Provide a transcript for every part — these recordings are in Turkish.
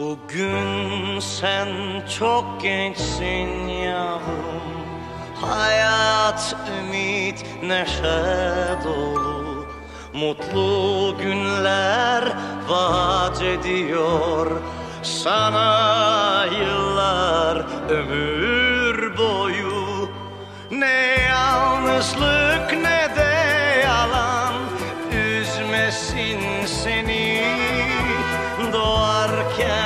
Bugün sen çok gençsin yavrum. Hayat, ümit, neşe dolu. Mutlu günler vaat ediyor. Sana yıllar ömür boyu. Ne yalnızlık ne de yalan. Üzmesin seni. Doğarken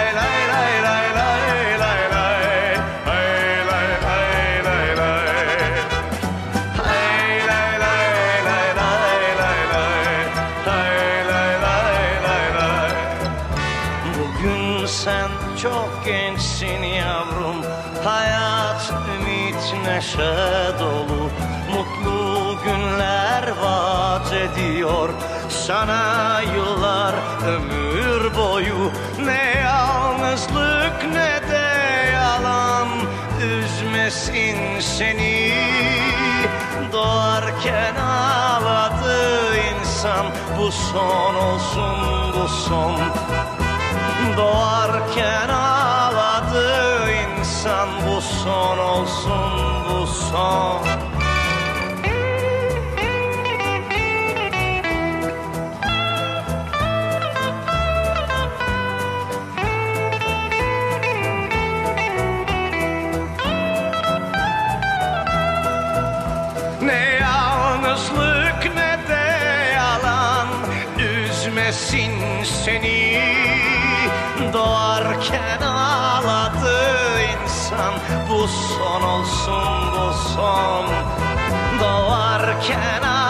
sen çok gençsin yavrum. Hayat, ümit, neşe dolu. Mutlu günler vaat ediyor. Sana yıllar ömür boyu. Ne yalnızlık ne de yalan. Üzmesin seni. Doğarken ağladı insan. Bu son olsun bu son olsun bu son. Ne yalnızlık ne de yalan. Üzmesin seni. Doğarken insan Bu son olsun bu son Doğarken